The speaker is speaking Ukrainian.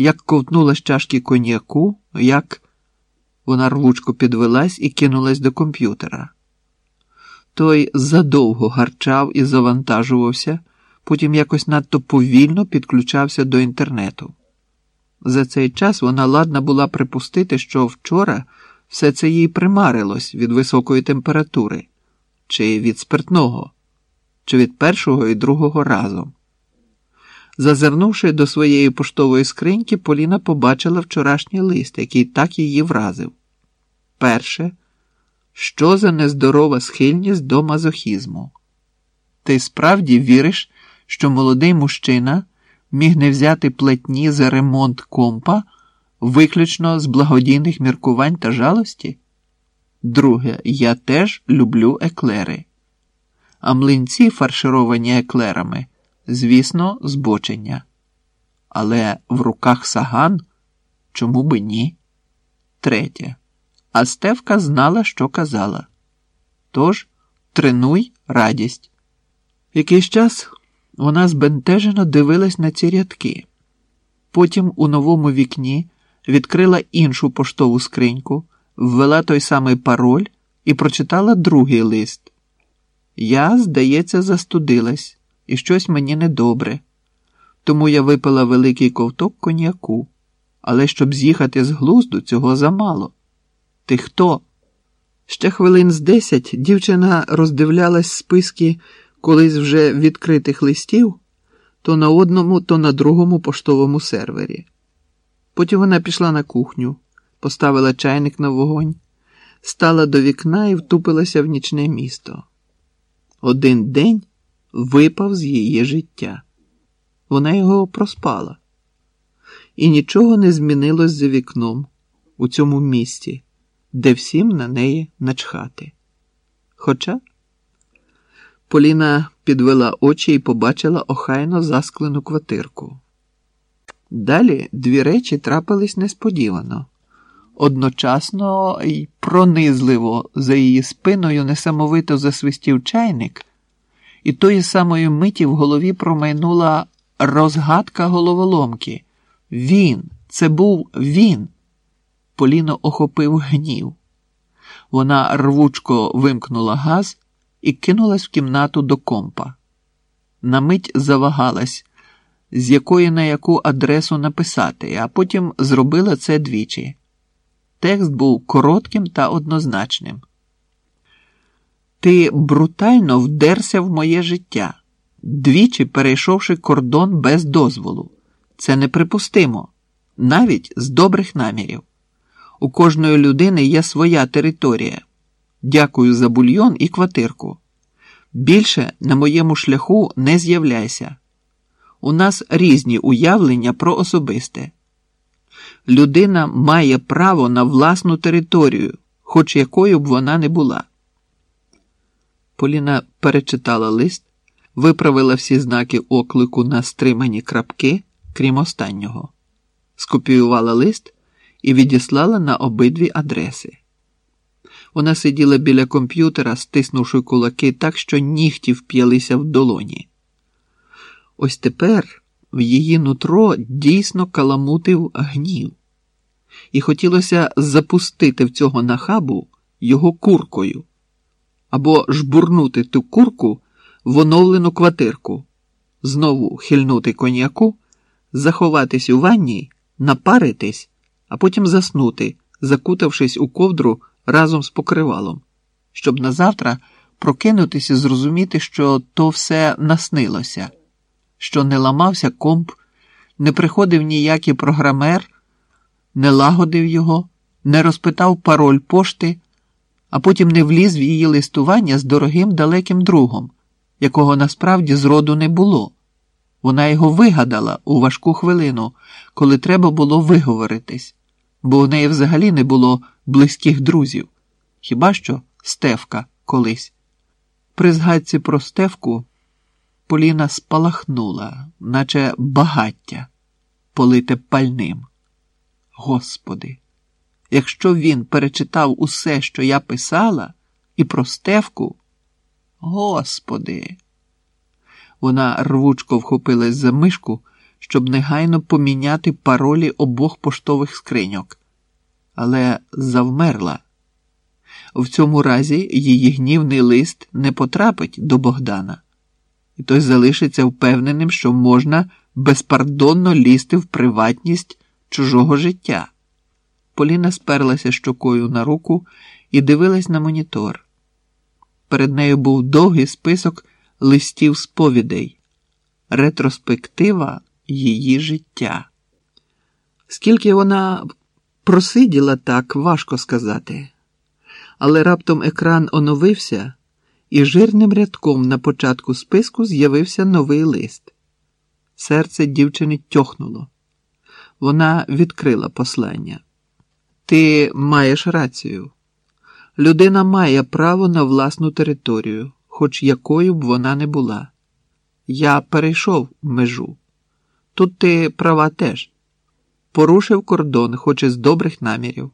як ковтнула з чашки коньяку, як вона рвучко підвелась і кинулась до комп'ютера. Той задовго гарчав і завантажувався, потім якось надто повільно підключався до інтернету. За цей час вона ладна була припустити, що вчора все це їй примарилось від високої температури, чи від спиртного, чи від першого і другого разом. Зазирнувши до своєї поштової скриньки, Поліна побачила вчорашній лист, який так її вразив. Перше, що за нездорова схильність до мазохізму? Ти справді віриш, що молодий мужчина міг не взяти платні за ремонт компа виключно з благодійних міркувань та жалості? Друге, я теж люблю еклери. А млинці, фаршировані еклерами, звісно, збочення. Але в руках саган чому би ні? Третє. А Стевка знала, що казала. Тож тренуй радість. Якийсь час вона збентежено дивилась на ці рядки. Потім у новому вікні відкрила іншу поштову скриньку, ввела той самий пароль і прочитала другий лист. Я, здається, застудилась, і щось мені недобре. Тому я випила великий ковток коньяку, але щоб з'їхати з глузду, цього замало. Ти хто? Ще хвилин з десять дівчина роздивлялась списки колись вже відкритих листів то на одному, то на другому поштовому сервері. Потім вона пішла на кухню, поставила чайник на вогонь, стала до вікна і втупилася в нічне місто. Один день випав з її життя. Вона його проспала, і нічого не змінилось за вікном у цьому місті, де всім на неї начхати. Хоча Поліна підвела очі і побачила охайно засклену квартирку. Далі дві речі трапились несподівано. Одночасно й пронизливо за її спиною несамовито засвистів чайник, і тої самої миті в голові промайнула розгадка головоломки. Він, це був він. Поліно охопив гнів. Вона рвучко вимкнула газ і кинулась в кімнату до компа. На мить завагалась, з якої на яку адресу написати, а потім зробила це двічі. Текст був коротким та однозначним. Ти брутально вдерся в моє життя, двічі перейшовши кордон без дозволу. Це неприпустимо, навіть з добрих намірів. У кожної людини є своя територія. Дякую за бульйон і квартирку. Більше на моєму шляху не з'являйся. У нас різні уявлення про особисте. Людина має право на власну територію, хоч якою б вона не була. Поліна перечитала лист, виправила всі знаки оклику на стримані крапки, крім останнього, скопіювала лист і відіслала на обидві адреси. Вона сиділа біля комп'ютера, стиснувши кулаки так, що нігті вп'ялися в долоні. Ось тепер в її нутро дійсно каламутив гнів, і хотілося запустити в цього нахабу його куркою або жбурнути ту курку в оновлену квартирку, знову хильнути коньяку, заховатись у ванні, напаритись, а потім заснути, закутавшись у ковдру разом з покривалом, щоб назавтра прокинутися і зрозуміти, що то все наснилося, що не ламався комп, не приходив ніякий програмер, не лагодив його, не розпитав пароль пошти, а потім не вліз в її листування з дорогим далеким другом, якого насправді зроду не було. Вона його вигадала у важку хвилину, коли треба було виговоритись, бо у неї взагалі не було близьких друзів, хіба що Стевка колись. При згадці про Стевку Поліна спалахнула, наче багаття, полите пальним. Господи, якщо він перечитав усе, що я писала, і про Стевку, Господи. Вона рвучко вхопилась за мишку, щоб негайно поміняти паролі обох поштових скриньок, але завмерла. В цьому разі її гнівний лист не потрапить до Богдана, і той залишиться впевненим, що можна безпардонно лізти в приватність чужого життя. Поліна сперлася щокою на руку і дивилась на монітор. Перед нею був довгий список листів сповідей, ретроспектива її життя. Скільки вона просиділа так, важко сказати, але раптом екран оновився, і жирним рядком на початку списку з'явився новий лист. Серце дівчини тьохнуло. Вона відкрила послання. Ти маєш рацію. Людина має право на власну територію, хоч якою б вона не була. Я перейшов межу. Тут ти права теж. Порушив кордон, хоч і з добрих намірів.